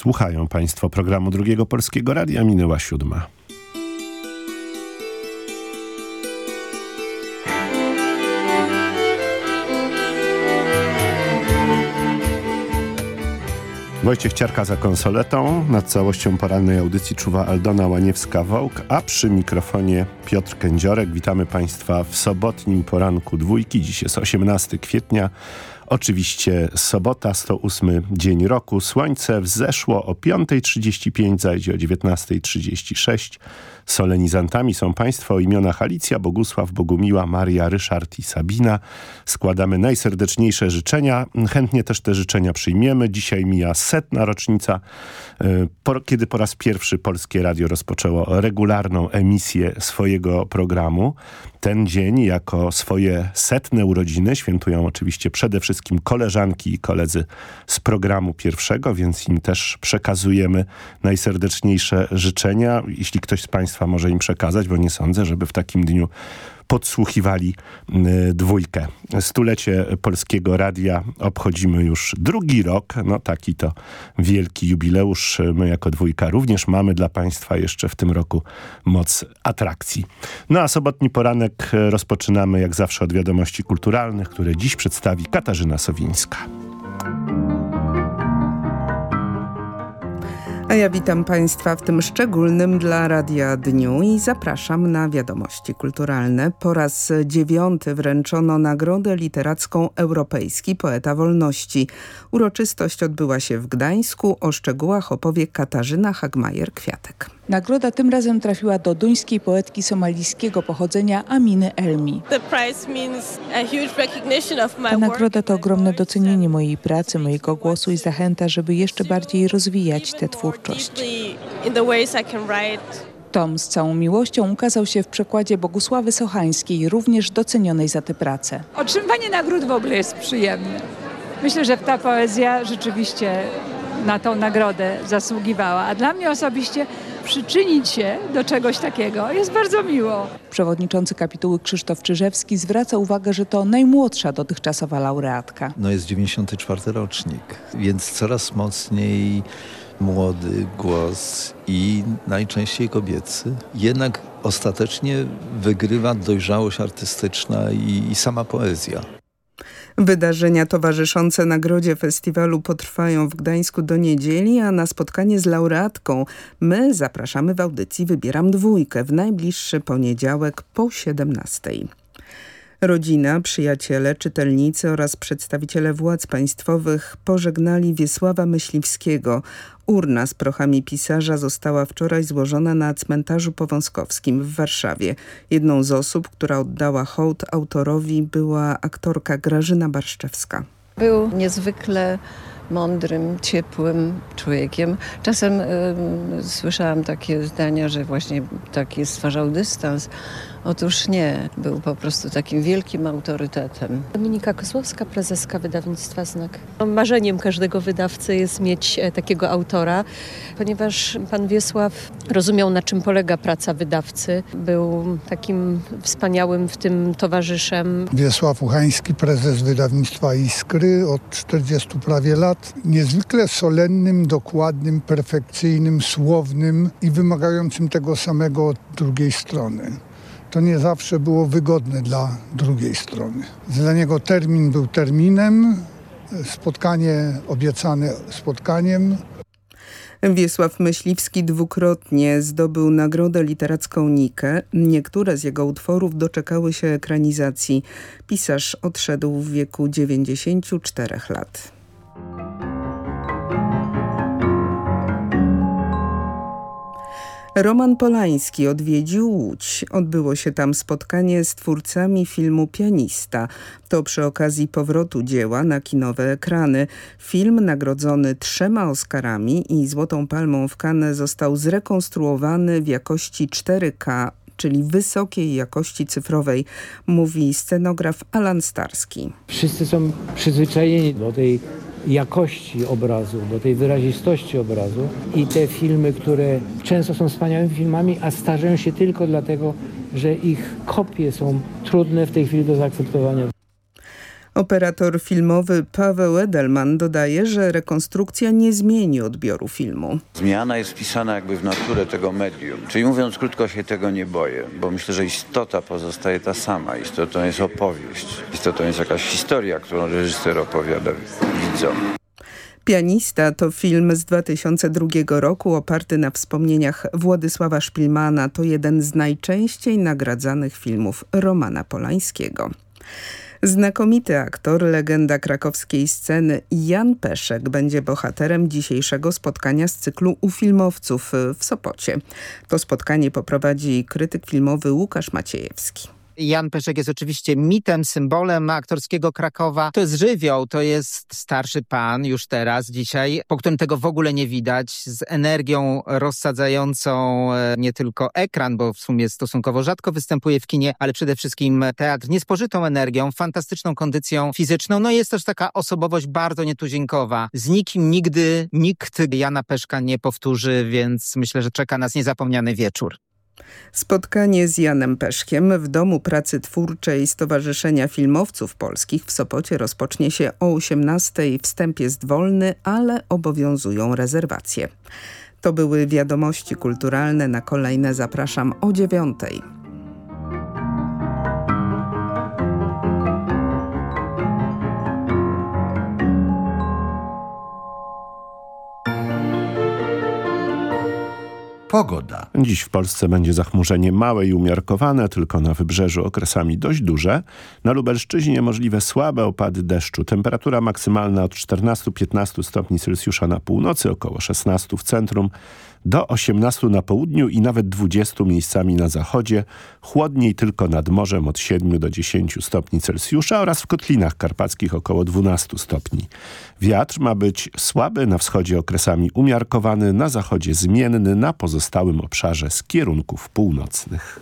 Słuchają Państwo programu Drugiego Polskiego Radia. Minęła siódma. Wojciech Ciarka za konsoletą. Nad całością porannej audycji czuwa Aldona Łaniewska-Wołk, a przy mikrofonie Piotr Kędziorek. Witamy Państwa w sobotnim poranku dwójki. Dziś jest 18 kwietnia. Oczywiście sobota, 108 dzień roku. Słońce wzeszło o 5.35, zajdzie o 19.36. Solenizantami są Państwo o imionach Alicja, Bogusław, Bogumiła, Maria, Ryszard i Sabina. Składamy najserdeczniejsze życzenia. Chętnie też te życzenia przyjmiemy. Dzisiaj mija setna rocznica, e, kiedy po raz pierwszy Polskie Radio rozpoczęło regularną emisję swojego programu. Ten dzień jako swoje setne urodziny świętują oczywiście przede wszystkim koleżanki i koledzy z programu pierwszego, więc im też przekazujemy najserdeczniejsze życzenia. Jeśli ktoś z Państwa Państwa może im przekazać, bo nie sądzę, żeby w takim dniu podsłuchiwali y, dwójkę. Stulecie Polskiego Radia obchodzimy już drugi rok. No taki to wielki jubileusz. My jako dwójka również mamy dla Państwa jeszcze w tym roku moc atrakcji. No a sobotni poranek rozpoczynamy jak zawsze od wiadomości kulturalnych, które dziś przedstawi Katarzyna Sowińska. A ja witam Państwa w tym szczególnym dla Radia Dniu i zapraszam na wiadomości kulturalne. Po raz dziewiąty wręczono Nagrodę Literacką Europejski Poeta Wolności. Uroczystość odbyła się w Gdańsku. O szczegółach opowie Katarzyna Hagmajer-Kwiatek. Nagroda tym razem trafiła do duńskiej poetki somalijskiego pochodzenia Aminy Elmi. Ta nagroda to ogromne docenienie mojej pracy, mojego głosu i zachęta, żeby jeszcze bardziej rozwijać tę twórczość. Tom z całą miłością ukazał się w przekładzie Bogusławy Sochańskiej, również docenionej za tę pracę. Otrzymywanie nagród w ogóle jest przyjemne. Myślę, że ta poezja rzeczywiście na tą nagrodę zasługiwała, a dla mnie osobiście przyczynić się do czegoś takiego jest bardzo miło. Przewodniczący kapituły Krzysztof Czyżewski zwraca uwagę, że to najmłodsza dotychczasowa laureatka. No jest 94 rocznik, więc coraz mocniej młody głos i najczęściej kobiecy. Jednak ostatecznie wygrywa dojrzałość artystyczna i, i sama poezja. Wydarzenia towarzyszące nagrodzie festiwalu potrwają w Gdańsku do niedzieli, a na spotkanie z laureatką my zapraszamy w audycji Wybieram Dwójkę w najbliższy poniedziałek po 17. Rodzina, przyjaciele, czytelnicy oraz przedstawiciele władz państwowych pożegnali Wiesława Myśliwskiego. Urna z prochami pisarza została wczoraj złożona na cmentarzu powązkowskim w Warszawie. Jedną z osób, która oddała hołd autorowi była aktorka Grażyna Barszczewska. Był niezwykle mądrym, ciepłym człowiekiem. Czasem y, słyszałam takie zdania, że właśnie taki stwarzał dystans Otóż nie, był po prostu takim wielkim autorytetem. Dominika Kozłowska, prezeska wydawnictwa Znak. Marzeniem każdego wydawcy jest mieć e, takiego autora, ponieważ pan Wiesław rozumiał na czym polega praca wydawcy. Był takim wspaniałym w tym towarzyszem. Wiesław Uchański, prezes wydawnictwa Iskry od 40 prawie lat. Niezwykle solennym, dokładnym, perfekcyjnym, słownym i wymagającym tego samego od drugiej strony to nie zawsze było wygodne dla drugiej strony. Dla niego termin był terminem, spotkanie obiecane spotkaniem. Wiesław Myśliwski dwukrotnie zdobył Nagrodę Literacką Nikę. Niektóre z jego utworów doczekały się ekranizacji. Pisarz odszedł w wieku 94 lat. Roman Polański odwiedził Łódź. Odbyło się tam spotkanie z twórcami filmu Pianista. To przy okazji powrotu dzieła na kinowe ekrany. Film nagrodzony trzema Oscarami i Złotą Palmą w Cannes został zrekonstruowany w jakości 4K czyli wysokiej jakości cyfrowej, mówi scenograf Alan Starski. Wszyscy są przyzwyczajeni do tej jakości obrazu, do tej wyrazistości obrazu i te filmy, które często są wspaniałymi filmami, a starzeją się tylko dlatego, że ich kopie są trudne w tej chwili do zaakceptowania. Operator filmowy Paweł Edelman dodaje, że rekonstrukcja nie zmieni odbioru filmu. Zmiana jest wpisana jakby w naturę tego medium. Czyli mówiąc krótko, się tego nie boję, bo myślę, że istota pozostaje ta sama. Istotą jest opowieść. Istotą jest jakaś historia, którą reżyser opowiada widzom. Pianista to film z 2002 roku oparty na wspomnieniach Władysława Szpilmana. To jeden z najczęściej nagradzanych filmów Romana Polańskiego. Znakomity aktor, legenda krakowskiej sceny Jan Peszek będzie bohaterem dzisiejszego spotkania z cyklu U Filmowców w Sopocie. To spotkanie poprowadzi krytyk filmowy Łukasz Maciejewski. Jan Peszek jest oczywiście mitem, symbolem aktorskiego Krakowa. To jest żywioł, to jest starszy pan już teraz, dzisiaj, po którym tego w ogóle nie widać, z energią rozsadzającą e, nie tylko ekran, bo w sumie stosunkowo rzadko występuje w kinie, ale przede wszystkim teatr niespożytą energią, fantastyczną kondycją fizyczną. No jest też taka osobowość bardzo nietuzinkowa. Z nikim nigdy nikt Jana Peszka nie powtórzy, więc myślę, że czeka nas niezapomniany wieczór. Spotkanie z Janem Peszkiem w Domu Pracy Twórczej Stowarzyszenia Filmowców Polskich w Sopocie rozpocznie się o 18. Wstęp jest wolny, ale obowiązują rezerwacje. To były wiadomości kulturalne. Na kolejne zapraszam o 9. Pogoda. Dziś w Polsce będzie zachmurzenie małe i umiarkowane, tylko na wybrzeżu okresami dość duże. Na Lubelszczyźnie możliwe słabe opady deszczu. Temperatura maksymalna od 14-15 stopni Celsjusza na północy, około 16 w centrum, do 18 na południu i nawet 20 miejscami na zachodzie. Chłodniej tylko nad morzem od 7 do 10 stopni Celsjusza oraz w kotlinach karpackich około 12 stopni. Wiatr ma być słaby, na wschodzie okresami umiarkowany, na zachodzie zmienny, na pozostałym obszarze z kierunków północnych.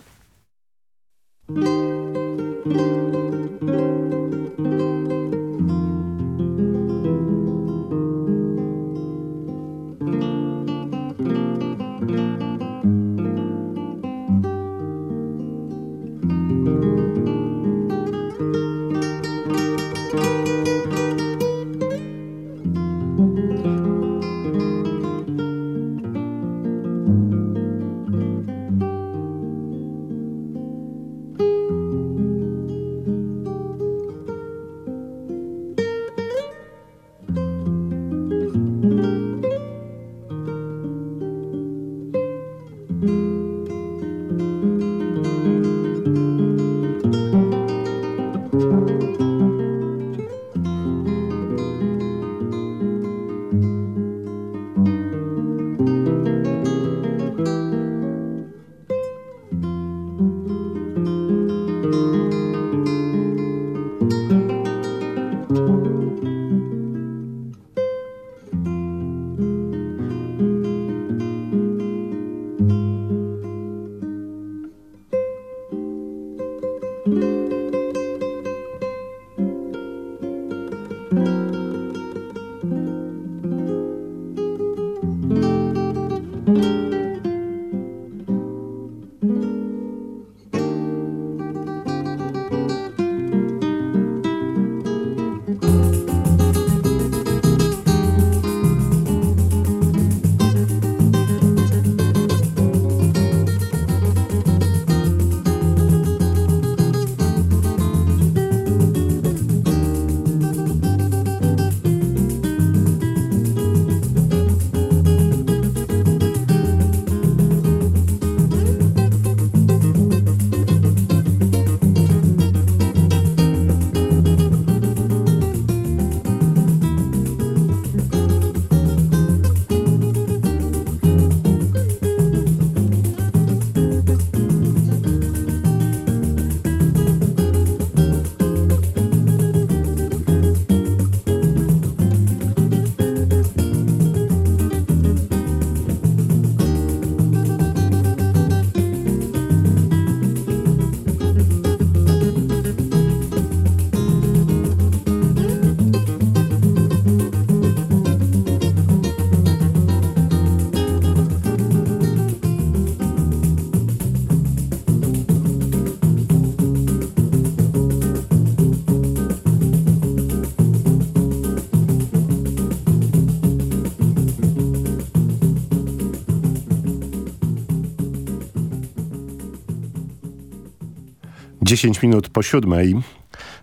10 minut po siódmej.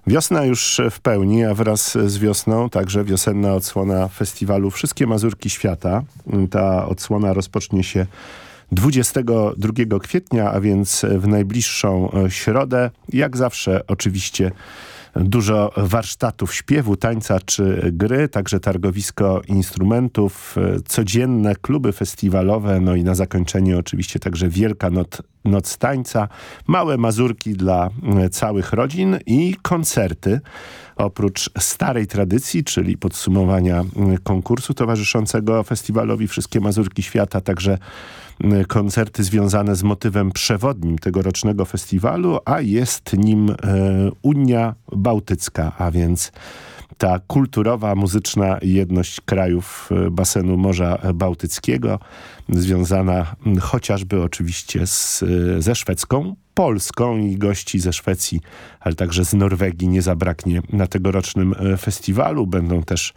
Wiosna już w pełni, a wraz z wiosną także wiosenna odsłona festiwalu Wszystkie Mazurki Świata. Ta odsłona rozpocznie się 22 kwietnia, a więc w najbliższą środę. Jak zawsze oczywiście dużo warsztatów śpiewu, tańca czy gry, także targowisko instrumentów, codzienne kluby festiwalowe, no i na zakończenie oczywiście także Wielka Noc, Noc Tańca, małe mazurki dla całych rodzin i koncerty. Oprócz starej tradycji, czyli podsumowania konkursu towarzyszącego festiwalowi Wszystkie Mazurki Świata, także koncerty związane z motywem przewodnim tegorocznego festiwalu, a jest nim e, Unia Bałtycka, a więc ta kulturowa, muzyczna jedność krajów e, basenu Morza Bałtyckiego, związana chociażby oczywiście z, e, ze szwedzką Polską i gości ze Szwecji, ale także z Norwegii nie zabraknie na tegorocznym festiwalu. Będą też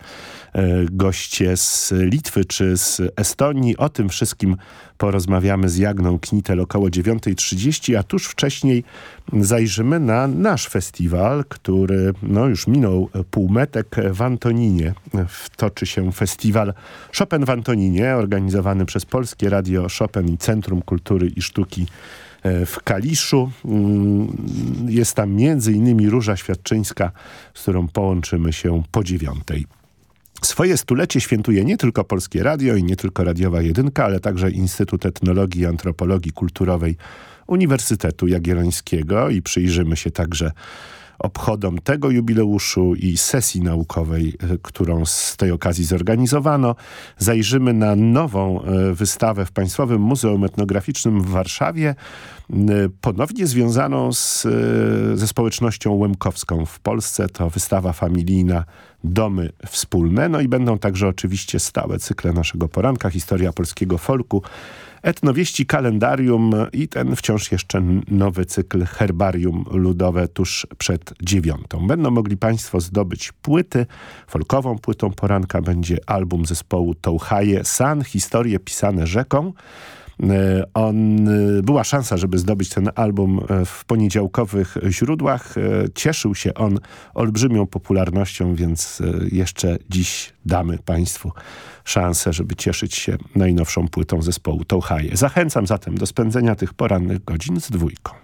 goście z Litwy czy z Estonii. O tym wszystkim porozmawiamy z Jagną Knitel około 9.30, a tuż wcześniej zajrzymy na nasz festiwal, który no już minął półmetek w Antoninie. Toczy się festiwal Chopin w Antoninie, organizowany przez Polskie Radio Chopin i Centrum Kultury i Sztuki w Kaliszu. Jest tam między innymi Róża Świadczyńska, z którą połączymy się po dziewiątej. Swoje stulecie świętuje nie tylko Polskie Radio i nie tylko Radiowa Jedynka, ale także Instytut Etnologii i Antropologii Kulturowej Uniwersytetu Jagiellońskiego i przyjrzymy się także obchodom tego jubileuszu i sesji naukowej, e, którą z tej okazji zorganizowano. Zajrzymy na nową e, wystawę w Państwowym Muzeum Etnograficznym w Warszawie, e, ponownie związaną z, ze społecznością łemkowską w Polsce. To wystawa familijna Domy Wspólne. No i będą także oczywiście stałe cykle naszego poranka, historia polskiego folku, etnowieści kalendarium i ten wciąż jeszcze nowy cykl herbarium ludowe tuż przed dziewiątą. Będą mogli Państwo zdobyć płyty. Folkową płytą poranka będzie album zespołu Touhaje San, historie pisane rzeką. E, on, e, była szansa, żeby zdobyć ten album e, w poniedziałkowych źródłach. Cieszył się on olbrzymią popularnością, więc jeszcze dziś damy Państwu szansę, żeby cieszyć się najnowszą płytą zespołu Touhaje. Zachęcam zatem do spędzenia tych porannych godzin z dwójką.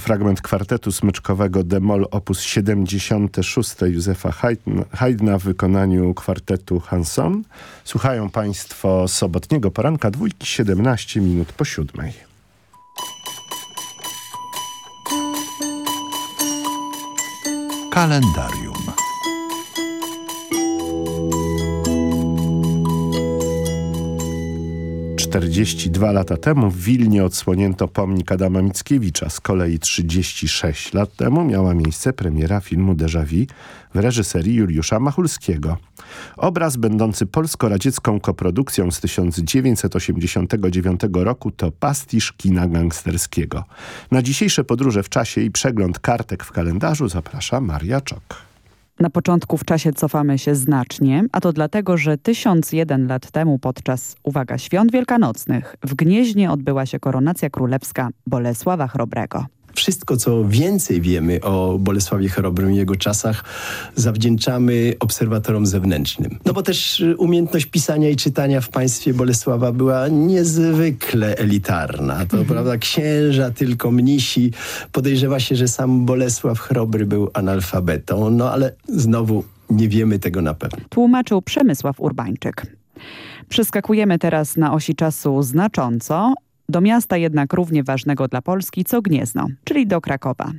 Fragment kwartetu smyczkowego Demol op. 76 Józefa Haydna w wykonaniu kwartetu Hanson. Słuchają Państwo sobotniego poranka dwójki 17 minut po siódmej. Kalendarium. 42 lata temu w Wilnie odsłonięto pomnik Adama Mickiewicza. Z kolei 36 lat temu miała miejsce premiera filmu Déjà Vu w reżyserii Juliusza Machulskiego. Obraz będący polsko-radziecką koprodukcją z 1989 roku to pastisz kina gangsterskiego. Na dzisiejsze podróże w czasie i przegląd kartek w kalendarzu zaprasza Maria Czok. Na początku w czasie cofamy się znacznie, a to dlatego, że 1001 lat temu podczas, uwaga, świąt wielkanocnych w Gnieźnie odbyła się koronacja królewska Bolesława Chrobrego. Wszystko, co więcej wiemy o Bolesławie Chrobrym i jego czasach, zawdzięczamy obserwatorom zewnętrznym. No bo też y, umiejętność pisania i czytania w państwie Bolesława była niezwykle elitarna. To mhm. prawda, księża, tylko mnisi. Podejrzewa się, że sam Bolesław Chrobry był analfabetą, no ale znowu nie wiemy tego na pewno. Tłumaczył Przemysław Urbańczyk. Przeskakujemy teraz na osi czasu znacząco do miasta jednak równie ważnego dla Polski co Gniezno, czyli do Krakowa.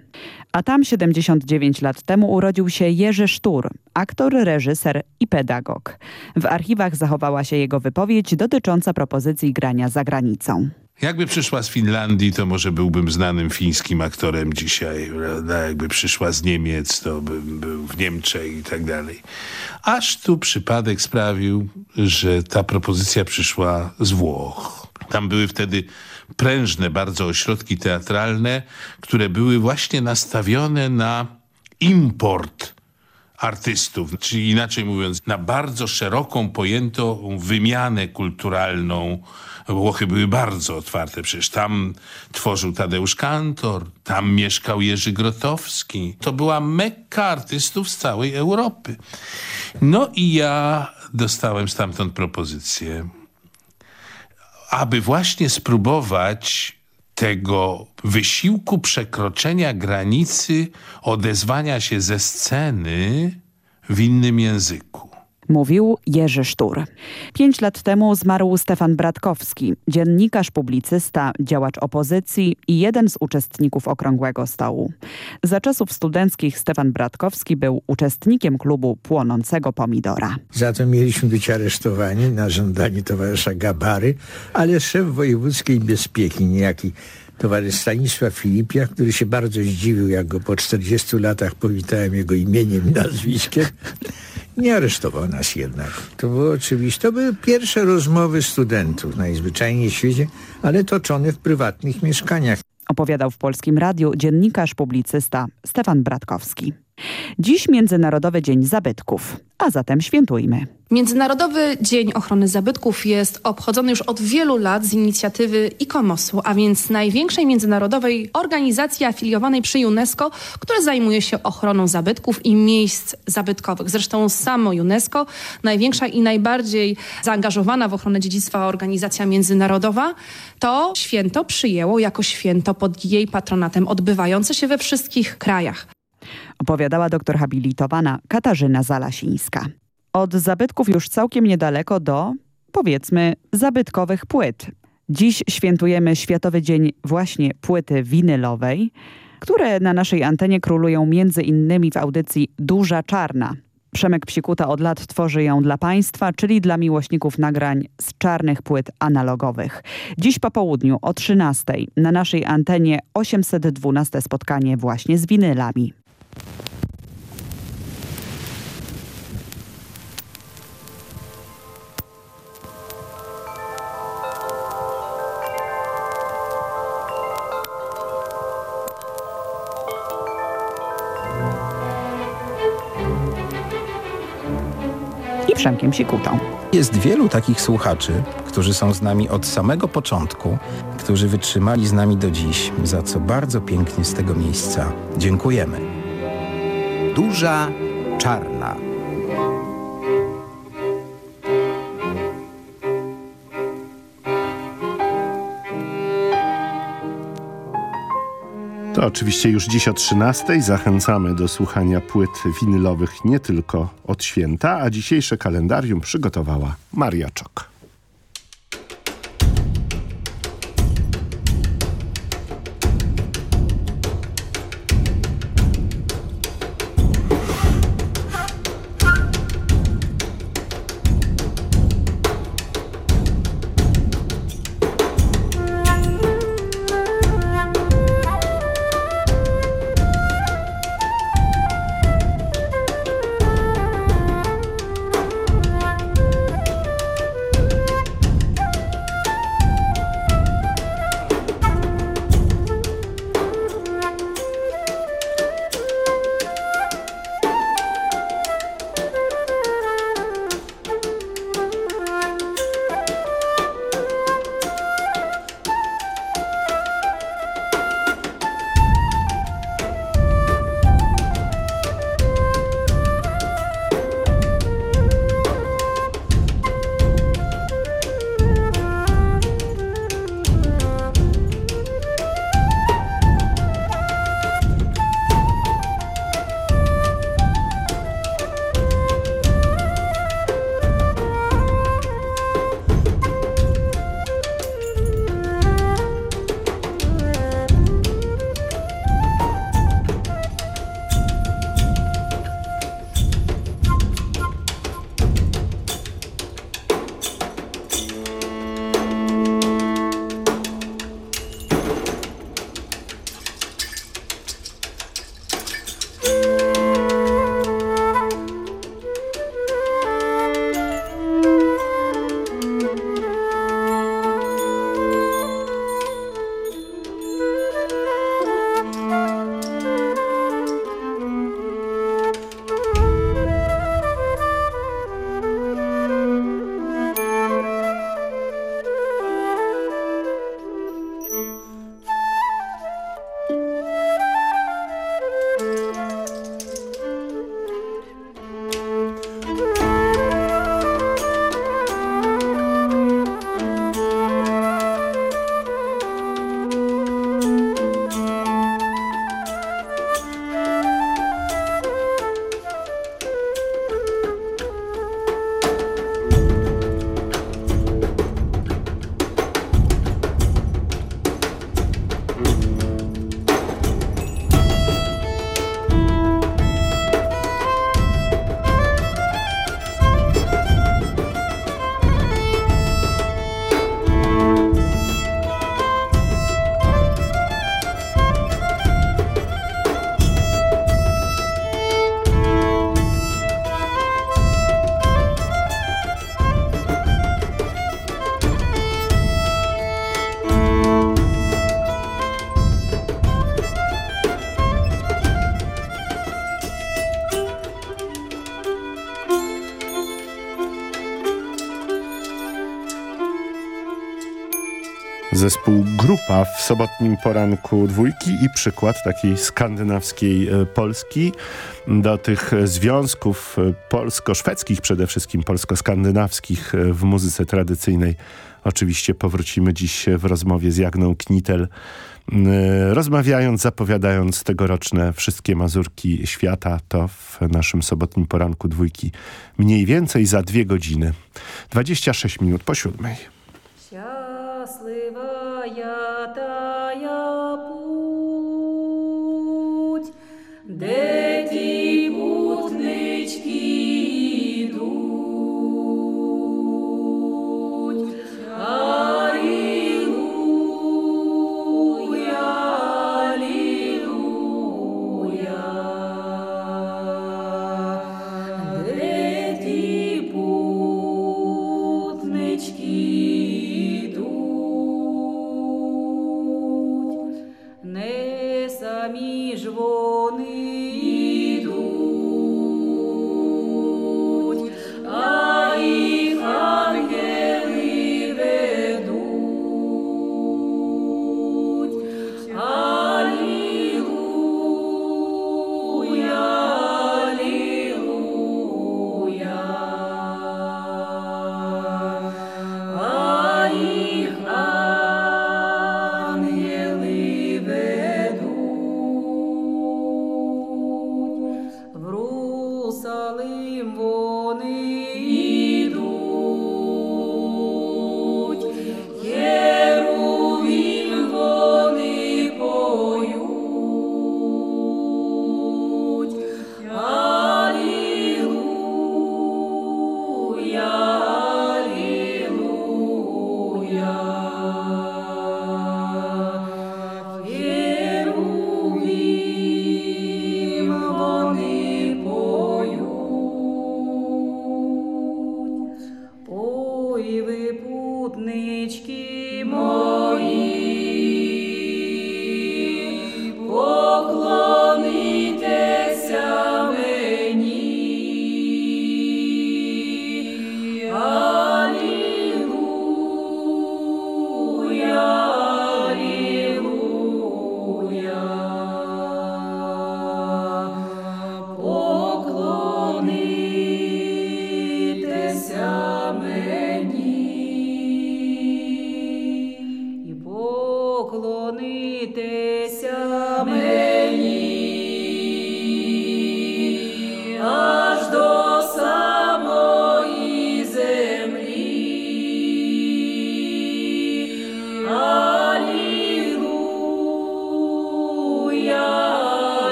A tam 79 lat temu urodził się Jerzy Sztur, aktor, reżyser i pedagog. W archiwach zachowała się jego wypowiedź dotycząca propozycji grania za granicą. Jakby przyszła z Finlandii, to może byłbym znanym fińskim aktorem dzisiaj, prawda? Jakby przyszła z Niemiec, to bym był w Niemczech i tak dalej. Aż tu przypadek sprawił, że ta propozycja przyszła z Włoch. Tam były wtedy prężne bardzo ośrodki teatralne, które były właśnie nastawione na import artystów, czyli inaczej mówiąc, na bardzo szeroką pojętą wymianę kulturalną. Włochy były bardzo otwarte, przecież tam tworzył Tadeusz Kantor, tam mieszkał Jerzy Grotowski. To była mekka artystów z całej Europy. No i ja dostałem stamtąd propozycję aby właśnie spróbować tego wysiłku przekroczenia granicy odezwania się ze sceny w innym języku mówił Jerzy Sztur. Pięć lat temu zmarł Stefan Bratkowski, dziennikarz, publicysta, działacz opozycji i jeden z uczestników Okrągłego Stołu. Za czasów studenckich Stefan Bratkowski był uczestnikiem klubu Płonącego Pomidora. Za to mieliśmy być aresztowani na żądanie towarzysza Gabary, ale szef wojewódzkiej bezpieki, niejaki towarzysz Stanisław Filipia, który się bardzo zdziwił, jak go po 40 latach powitałem jego imieniem i nazwiskiem. Nie aresztował nas jednak. To było oczywiście, to były pierwsze rozmowy studentów najzwyczajniej w świecie, ale toczone w prywatnych mieszkaniach. Opowiadał w Polskim Radiu dziennikarz, publicysta Stefan Bratkowski. Dziś Międzynarodowy Dzień Zabytków, a zatem świętujmy. Międzynarodowy Dzień Ochrony Zabytków jest obchodzony już od wielu lat z inicjatywy ICOMOS-u, a więc największej międzynarodowej organizacji afiliowanej przy UNESCO, która zajmuje się ochroną zabytków i miejsc zabytkowych. Zresztą samo UNESCO, największa i najbardziej zaangażowana w ochronę dziedzictwa organizacja międzynarodowa, to święto przyjęło jako święto pod jej patronatem odbywające się we wszystkich krajach opowiadała doktor habilitowana Katarzyna Zalasińska. Od zabytków już całkiem niedaleko do, powiedzmy, zabytkowych płyt. Dziś świętujemy Światowy Dzień właśnie płyty winylowej, które na naszej antenie królują między innymi w audycji Duża Czarna. Przemek Psikuta od lat tworzy ją dla Państwa, czyli dla miłośników nagrań z czarnych płyt analogowych. Dziś po południu o 13 na naszej antenie 812 spotkanie właśnie z winylami. I Przemkiem Sikutą. Jest wielu takich słuchaczy, którzy są z nami od samego początku, którzy wytrzymali z nami do dziś, za co bardzo pięknie z tego miejsca dziękujemy. Duża Czarna. To oczywiście już dziś o 13 zachęcamy do słuchania płyt winylowych nie tylko od święta, a dzisiejsze kalendarium przygotowała Maria Czok. Grupa w sobotnim poranku dwójki i przykład takiej skandynawskiej e, Polski. Do tych związków e, polsko-szwedzkich, przede wszystkim polsko-skandynawskich e, w muzyce tradycyjnej oczywiście powrócimy dziś w rozmowie z Jagną Knitel rozmawiając, zapowiadając tegoroczne wszystkie Mazurki świata, to w naszym sobotnim poranku dwójki mniej więcej za dwie godziny. 26 minut po siódmej. Щасливая тая путь,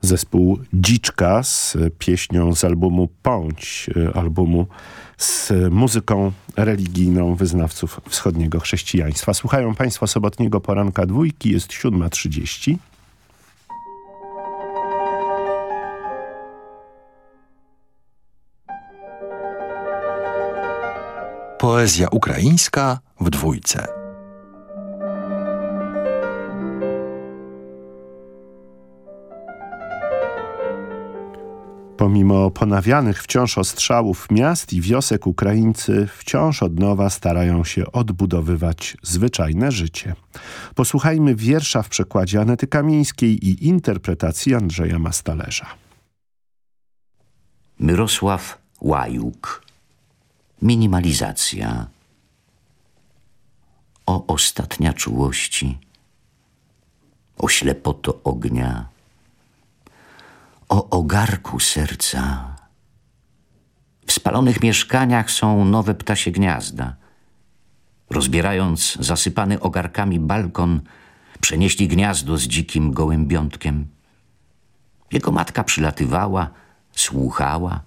Zespół Dziczka z pieśnią z albumu Pąć, albumu z muzyką religijną wyznawców wschodniego chrześcijaństwa. Słuchają Państwo sobotniego poranka dwójki, jest 7.30. Poezja ukraińska w dwójce. Pomimo ponawianych wciąż ostrzałów miast i wiosek Ukraińcy wciąż od nowa starają się odbudowywać zwyczajne życie. Posłuchajmy wiersza w przekładzie Anety Kamińskiej i interpretacji Andrzeja Mastalerza. Myrosław Łajuk. Minimalizacja. O ostatnia czułości. O ślepoto ognia. O ogarku serca. W spalonych mieszkaniach są nowe ptasie gniazda. Rozbierając zasypany ogarkami balkon, przenieśli gniazdo z dzikim gołębiątkiem. Jego matka przylatywała, słuchała,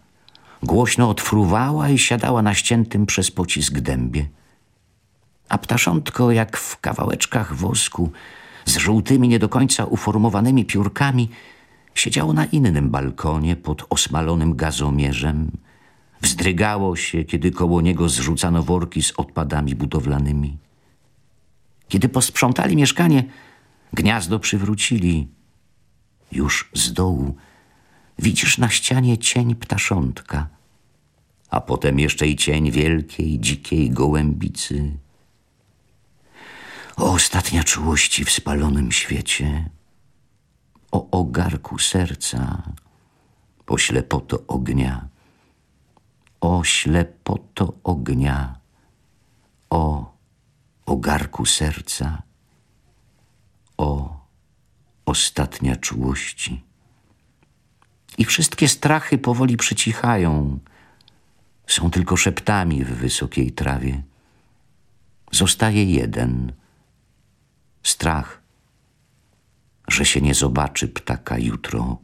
głośno odfruwała i siadała na ściętym przez pocisk dębie. A ptaszątko, jak w kawałeczkach wosku, z żółtymi, nie do końca uformowanymi piórkami, siedziało na innym balkonie pod osmalonym gazomierzem. Wzdrygało się, kiedy koło niego zrzucano worki z odpadami budowlanymi. Kiedy posprzątali mieszkanie, gniazdo przywrócili. Już z dołu widzisz na ścianie cień ptaszątka, a potem jeszcze i cień wielkiej, dzikiej gołębicy. O ostatnia czułości w spalonym świecie, o ogarku serca, o ślepoto ognia, o ślepoto ognia, o ogarku serca, o ostatnia czułości. I wszystkie strachy powoli przycichają, są tylko szeptami w wysokiej trawie. Zostaje jeden strach, że się nie zobaczy ptaka jutro.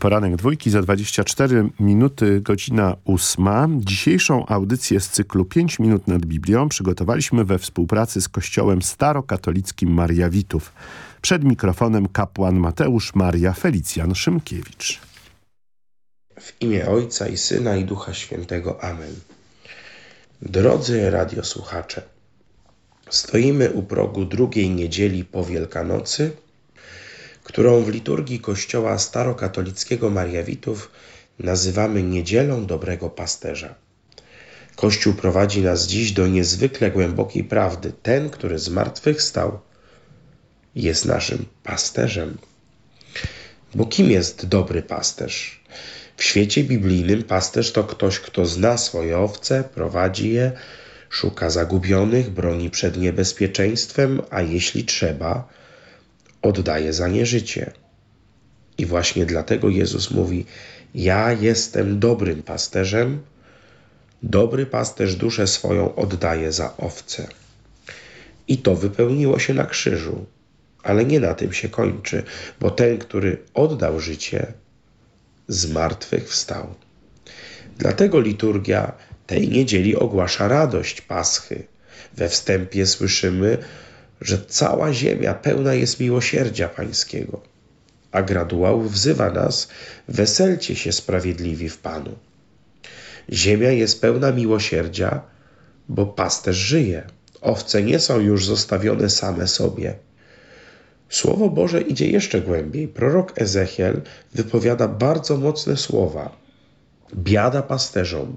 Poranek dwójki za 24 minuty, godzina ósma. Dzisiejszą audycję z cyklu 5 minut nad Biblią przygotowaliśmy we współpracy z Kościołem Starokatolickim Mariawitów. Przed mikrofonem kapłan Mateusz Maria Felicjan Szymkiewicz. W imię Ojca i Syna i Ducha Świętego. Amen. Drodzy radiosłuchacze, stoimy u progu drugiej niedzieli po Wielkanocy – którą w liturgii Kościoła Starokatolickiego Mariawitów nazywamy Niedzielą Dobrego Pasterza. Kościół prowadzi nas dziś do niezwykle głębokiej prawdy. Ten, który z martwych stał, jest naszym pasterzem. Bo kim jest dobry pasterz? W świecie biblijnym pasterz to ktoś, kto zna swoje owce, prowadzi je, szuka zagubionych, broni przed niebezpieczeństwem, a jeśli trzeba, oddaje za nie życie. I właśnie dlatego Jezus mówi: Ja jestem dobrym pasterzem, dobry pasterz duszę swoją oddaje za owce. I to wypełniło się na krzyżu. Ale nie na tym się kończy, bo ten, który oddał życie, z martwych wstał. Dlatego liturgia tej niedzieli ogłasza radość Paschy. We wstępie słyszymy, że cała ziemia pełna jest miłosierdzia Pańskiego. A graduał wzywa nas: weselcie się sprawiedliwi w Panu. Ziemia jest pełna miłosierdzia, bo pasterz żyje. Owce nie są już zostawione same sobie. Słowo Boże idzie jeszcze głębiej. Prorok Ezechiel wypowiada bardzo mocne słowa. Biada pasterzom,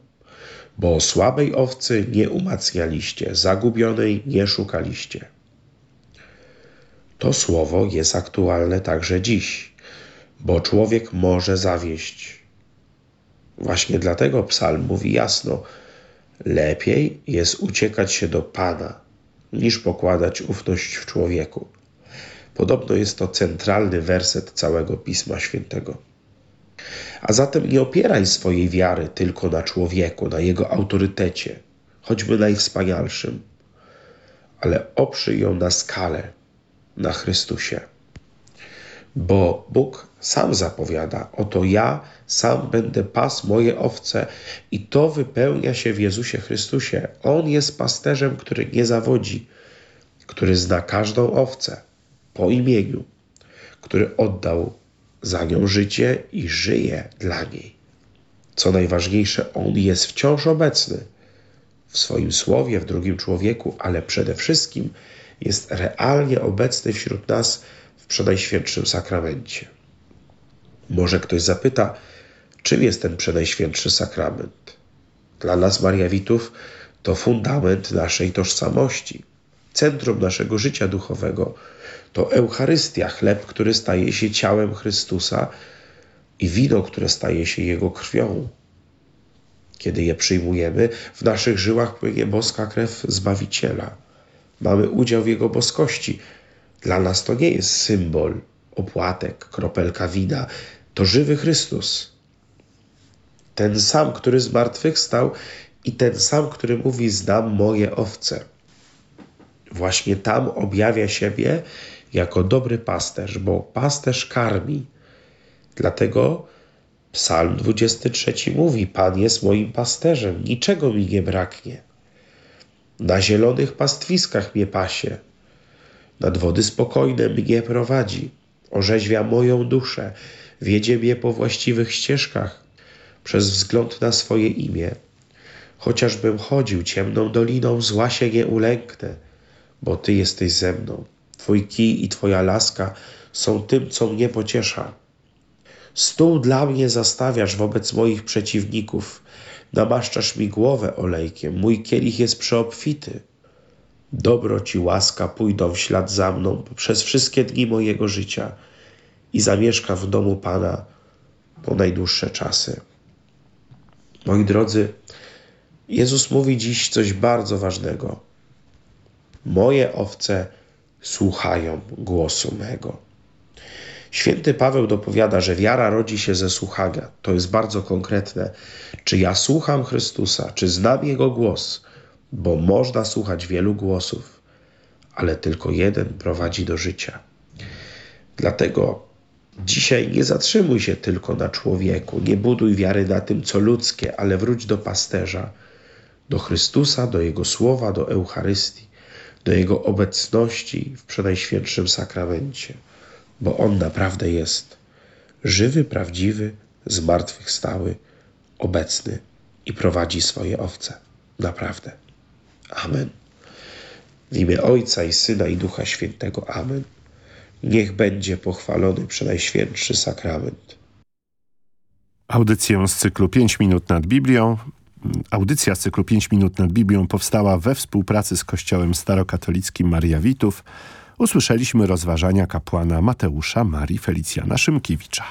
bo słabej owcy nie umacnialiście, zagubionej nie szukaliście. To słowo jest aktualne także dziś, bo człowiek może zawieść. Właśnie dlatego psalm mówi jasno: lepiej jest uciekać się do Pana, niż pokładać ufność w człowieku. Podobno jest to centralny werset całego Pisma Świętego. A zatem nie opieraj swojej wiary tylko na człowieku, na jego autorytecie, choćby najwspanialszym, ale oprzyj ją na skalę, na Chrystusie. Bo Bóg sam zapowiada: Oto ja sam będę pas moje owce, i to wypełnia się w Jezusie Chrystusie. On jest pasterzem, który nie zawodzi, który zna każdą owcę po imieniu, który oddał za nią życie i żyje dla niej. Co najważniejsze, On jest wciąż obecny w swoim słowie, w drugim człowieku, ale przede wszystkim jest realnie obecny wśród nas w Przenajświętszym Sakramencie. Może ktoś zapyta, czym jest ten Przenajświętszy Sakrament? Dla nas, Mariawitów, to fundament naszej tożsamości, centrum naszego życia duchowego, to Eucharystia, chleb, który staje się ciałem Chrystusa i wino, które staje się Jego krwią. Kiedy je przyjmujemy, w naszych żyłach płynie boska krew Zbawiciela. Mamy udział w Jego boskości. Dla nas to nie jest symbol, opłatek, kropelka wina. To żywy Chrystus. Ten sam, który zmartwychwstał i ten sam, który mówi znam moje owce. Właśnie tam objawia siebie jako dobry pasterz, bo pasterz karmi. Dlatego Psalm 23 mówi: Pan jest moim pasterzem, niczego mi nie braknie. Na zielonych pastwiskach mnie pasie, nad wody spokojne mnie prowadzi, orzeźwia moją duszę, wiedzie mnie po właściwych ścieżkach, przez wzgląd na swoje imię. Chociażbym chodził ciemną doliną, zła się nie ulęknę, bo Ty jesteś ze mną. Twój kij i Twoja laska są tym, co mnie pociesza. Stół dla mnie zastawiasz wobec moich przeciwników. Namaszczasz mi głowę olejkiem. Mój kielich jest przeobfity. Dobroć i łaska pójdą w ślad za mną przez wszystkie dni mojego życia i zamieszka w domu Pana po najdłuższe czasy. Moi drodzy, Jezus mówi dziś coś bardzo ważnego. Moje owce słuchają głosu mego. Święty Paweł dopowiada, że wiara rodzi się ze słuchania. To jest bardzo konkretne. Czy ja słucham Chrystusa, czy znam Jego głos? Bo można słuchać wielu głosów, ale tylko jeden prowadzi do życia. Dlatego dzisiaj nie zatrzymuj się tylko na człowieku, nie buduj wiary na tym, co ludzkie, ale wróć do pasterza, do Chrystusa, do Jego słowa, do Eucharystii do Jego obecności w Przenajświętszym Sakramencie, bo On naprawdę jest żywy, prawdziwy, zmartwychwstały, obecny i prowadzi swoje owce. Naprawdę. Amen. W imię Ojca i Syna i Ducha Świętego. Amen. Niech będzie pochwalony Przenajświętszy Sakrament. Audycję z cyklu 5 minut nad Biblią Audycja z cyklu 5 minut nad Biblią powstała we współpracy z Kościołem Starokatolickim Maria Witów usłyszeliśmy rozważania kapłana Mateusza Marii Felicjana Szymkiewicza.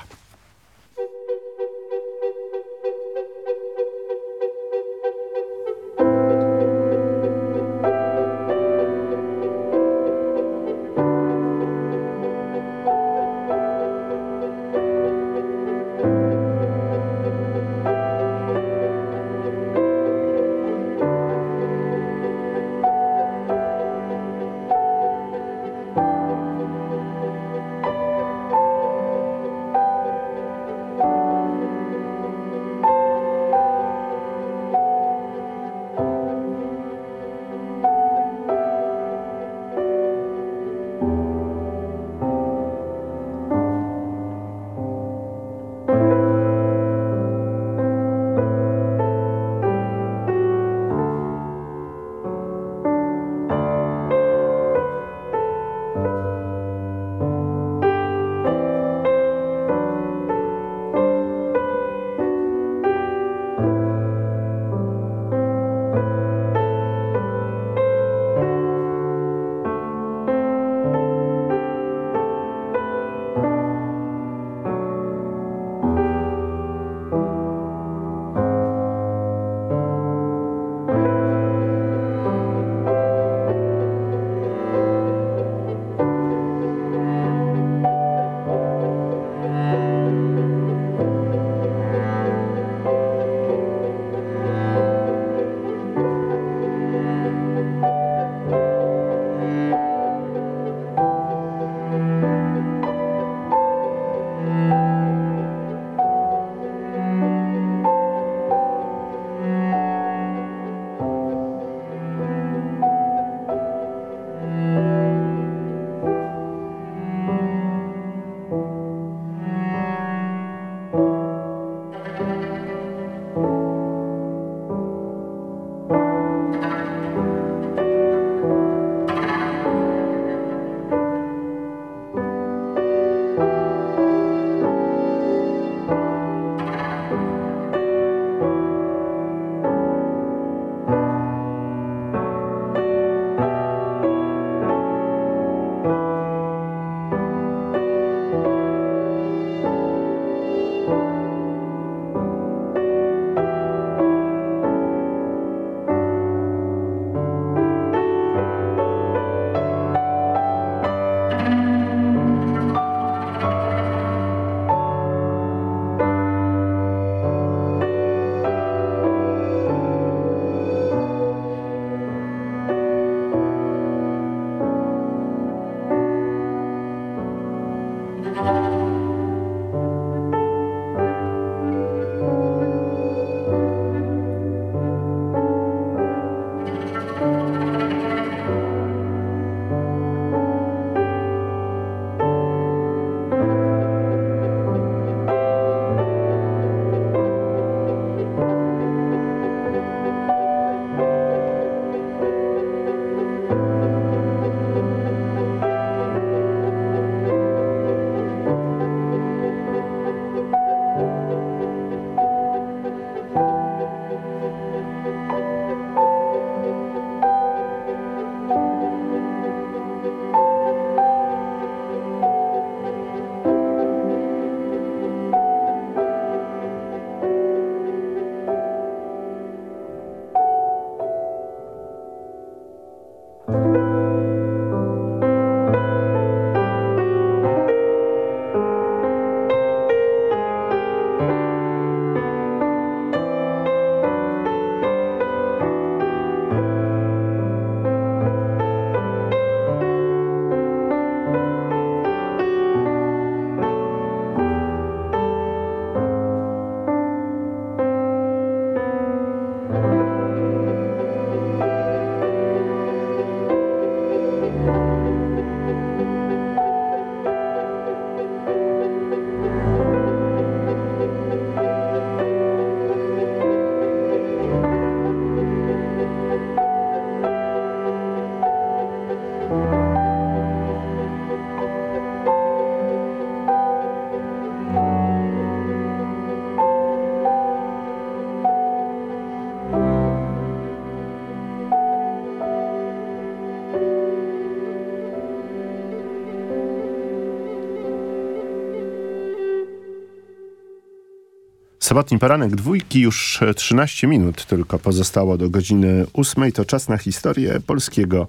Sobotni poranek dwójki, już 13 minut tylko pozostało do godziny ósmej. To czas na historię polskiego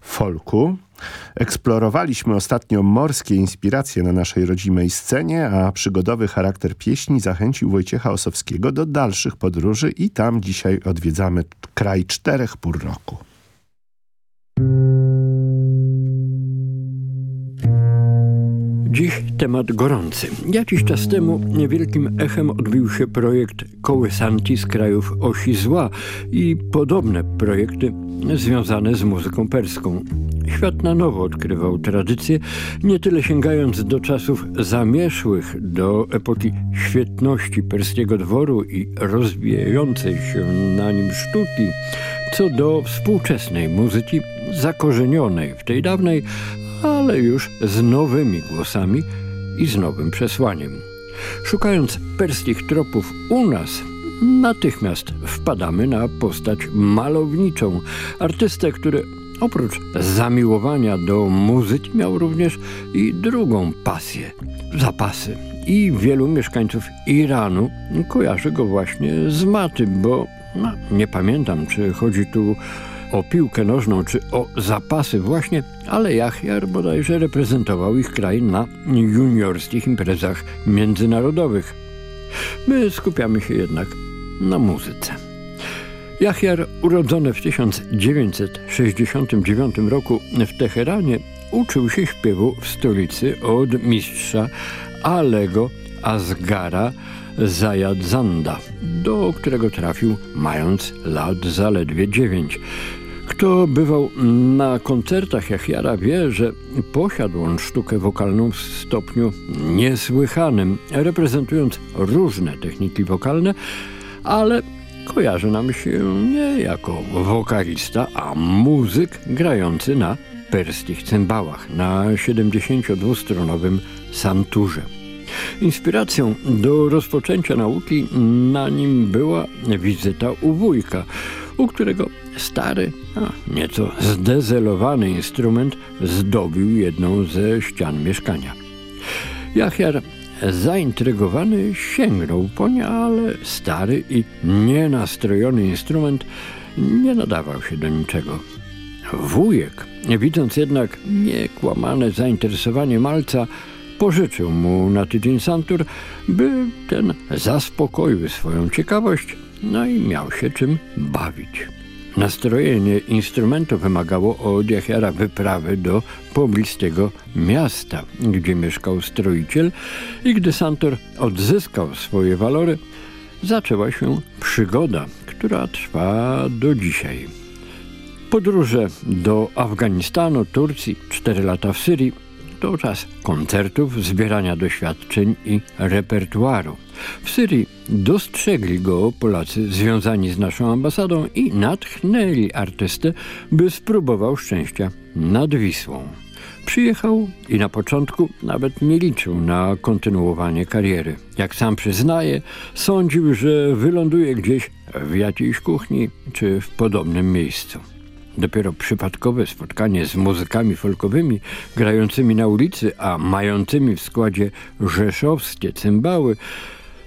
folku. Eksplorowaliśmy ostatnio morskie inspiracje na naszej rodzimej scenie, a przygodowy charakter pieśni zachęcił Wojciecha Osowskiego do dalszych podróży i tam dzisiaj odwiedzamy kraj czterech pór roku. Dziś temat gorący. Jakiś czas temu niewielkim echem odbił się projekt Kołysanti z krajów osi zła i podobne projekty związane z muzyką perską. Świat na nowo odkrywał tradycje, nie tyle sięgając do czasów zamieszłych, do epoki świetności perskiego dworu i rozwijającej się na nim sztuki, co do współczesnej muzyki zakorzenionej w tej dawnej, ale już z nowymi głosami i z nowym przesłaniem. Szukając perskich tropów u nas, natychmiast wpadamy na postać malowniczą, artystę, który oprócz zamiłowania do muzyki miał również i drugą pasję zapasy. I wielu mieszkańców Iranu kojarzy go właśnie z maty, bo no, nie pamiętam, czy chodzi tu o piłkę nożną czy o zapasy właśnie, ale Jachjar bodajże reprezentował ich kraj na juniorskich imprezach międzynarodowych. My skupiamy się jednak na muzyce. Jachjar, urodzony w 1969 roku w Teheranie, uczył się śpiewu w stolicy od mistrza Alego Asgara Zajadzanda, do którego trafił mając lat zaledwie dziewięć. Kto bywał na koncertach Jachjara wie, że posiadł on sztukę wokalną w stopniu niesłychanym, reprezentując różne techniki wokalne, ale kojarzy nam się nie jako wokalista, a muzyk grający na perskich cymbałach, na 72-stronowym santurze. Inspiracją do rozpoczęcia nauki na nim była wizyta u wujka, u którego stary, a nieco zdezelowany instrument zdobił jedną ze ścian mieszkania. Jachjar zaintrygowany sięgnął po nie, ale stary i nienastrojony instrument nie nadawał się do niczego. Wujek, widząc jednak niekłamane zainteresowanie malca, pożyczył mu na tydzień santur, by ten zaspokoił swoją ciekawość, no i miał się czym bawić. Nastrojenie instrumentu wymagało od Jachiara wyprawy do pobliskiego miasta, gdzie mieszkał stroiciel i gdy Santor odzyskał swoje walory, zaczęła się przygoda, która trwa do dzisiaj. Podróże do Afganistanu, Turcji, cztery lata w Syrii to czas koncertów, zbierania doświadczeń i repertuaru. W Syrii dostrzegli go Polacy związani z naszą ambasadą i natchnęli artystę, by spróbował szczęścia nad Wisłą. Przyjechał i na początku nawet nie liczył na kontynuowanie kariery. Jak sam przyznaje, sądził, że wyląduje gdzieś w jakiejś kuchni czy w podobnym miejscu. Dopiero przypadkowe spotkanie z muzykami folkowymi grającymi na ulicy, a mającymi w składzie rzeszowskie cymbały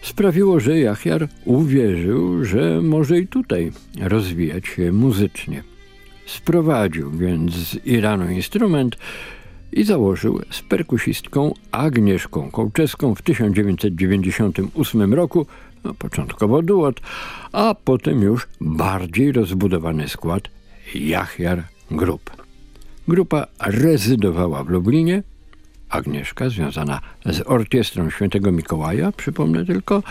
sprawiło, że Jachjar uwierzył, że może i tutaj rozwijać się muzycznie. Sprowadził więc z Iranu instrument i założył z perkusistką Agnieszką Kołczeską w 1998 roku, no, początkowo duot, a potem już bardziej rozbudowany skład Jachjar Group. Grupa rezydowała w Lublinie. Agnieszka, związana z Orkiestrą Świętego Mikołaja, przypomnę tylko,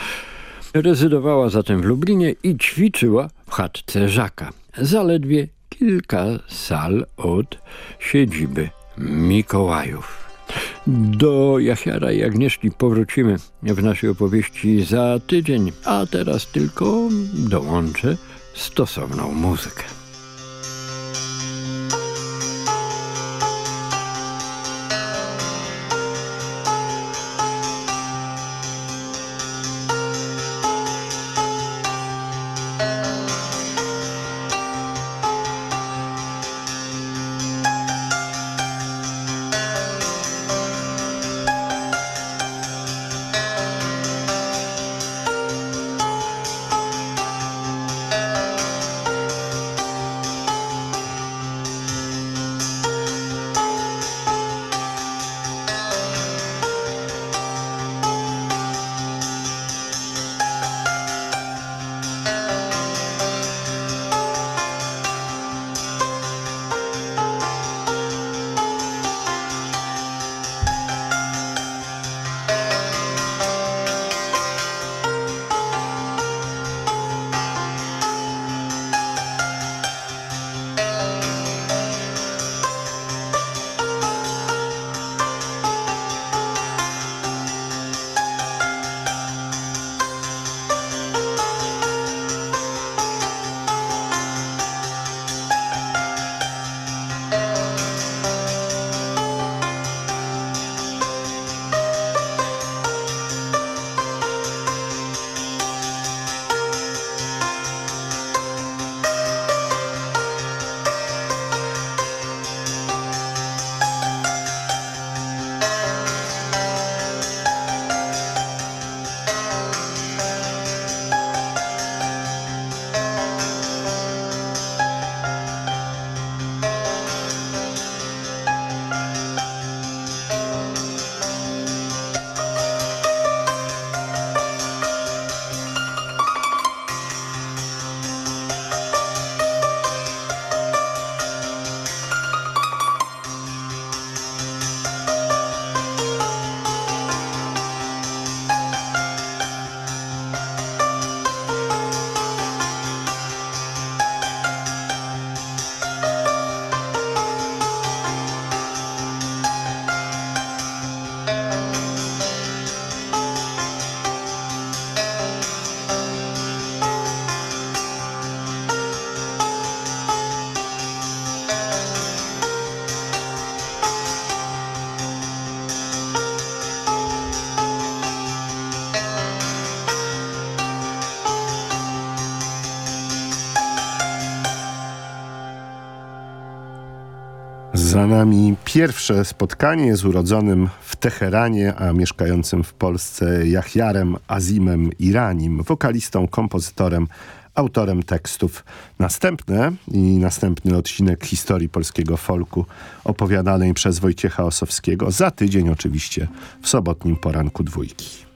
rezydowała zatem w Lublinie i ćwiczyła w chatce Żaka. Zaledwie kilka sal od siedziby Mikołajów. Do Jachiara i Agnieszki powrócimy w naszej opowieści za tydzień, a teraz tylko dołączę stosowną muzykę. Za nami pierwsze spotkanie z urodzonym w Teheranie, a mieszkającym w Polsce Jahjarem Azimem Iranim, wokalistą, kompozytorem, autorem tekstów. Następne i następny odcinek historii polskiego folku opowiadanej przez Wojciecha Osowskiego za tydzień oczywiście w sobotnim poranku dwójki.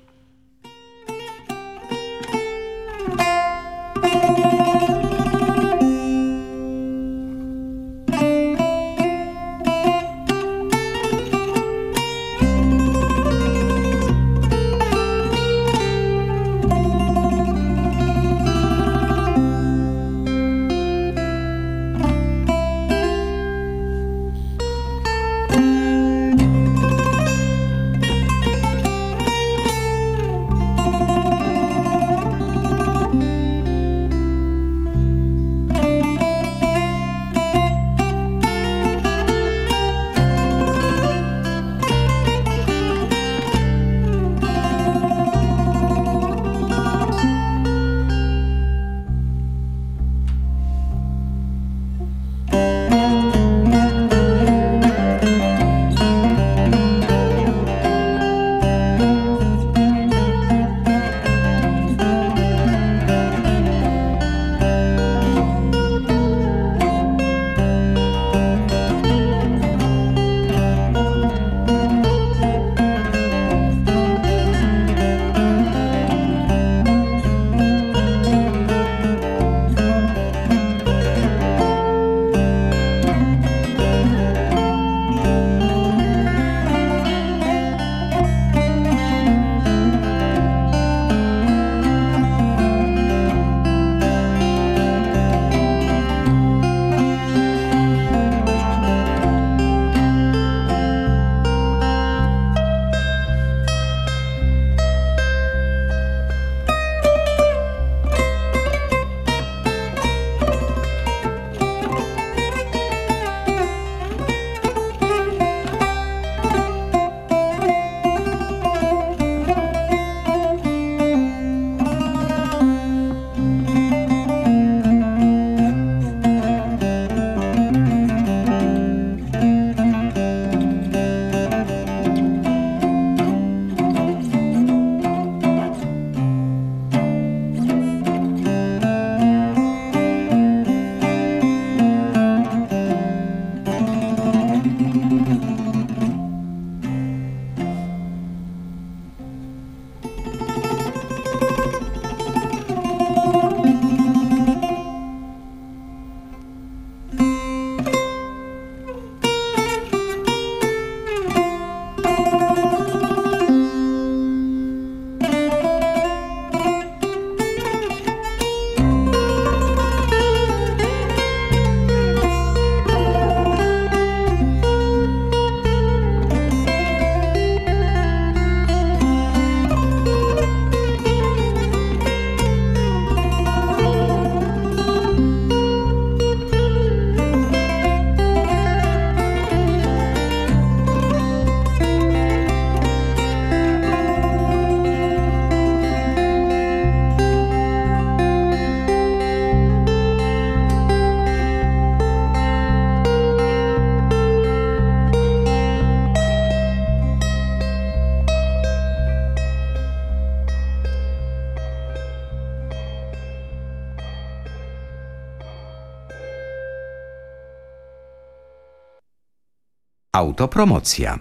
Autopromocja.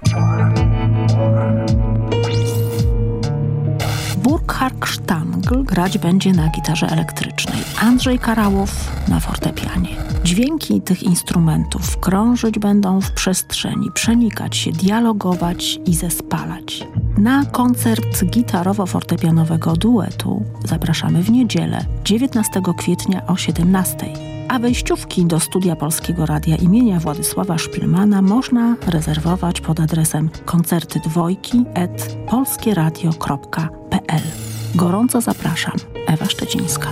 Burkhard Sztangl grać będzie na gitarze elektrycznej, Andrzej Karałow na fortepianie. Dźwięki tych instrumentów krążyć będą w przestrzeni, przenikać się, dialogować i zespalać. Na koncert gitarowo-fortepianowego duetu zapraszamy w niedzielę 19 kwietnia o 17 a wejściówki do studia Polskiego Radia imienia Władysława Szpilmana można rezerwować pod adresem koncerty dwojki at polskieradio.pl. Gorąco zapraszam. Ewa Szczecińska.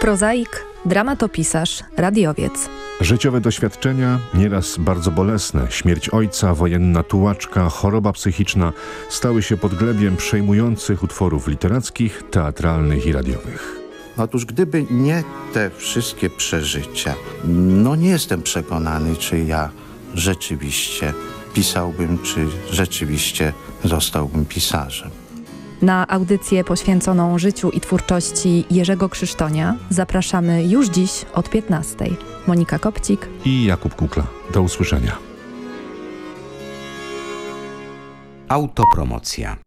Prozaik, dramatopisarz, radiowiec. Życiowe doświadczenia, nieraz bardzo bolesne, śmierć ojca, wojenna tułaczka, choroba psychiczna stały się podglebiem przejmujących utworów literackich, teatralnych i radiowych. Otóż gdyby nie te wszystkie przeżycia, no nie jestem przekonany, czy ja rzeczywiście pisałbym, czy rzeczywiście zostałbym pisarzem. Na audycję poświęconą życiu i twórczości Jerzego Krzysztonia zapraszamy już dziś od 15. Monika Kopcik i Jakub Kukla. Do usłyszenia. Autopromocja.